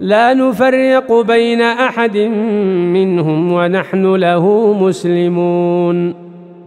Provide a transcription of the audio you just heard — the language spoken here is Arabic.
لا نفرق بين أحد منهم ونحن له مسلمون.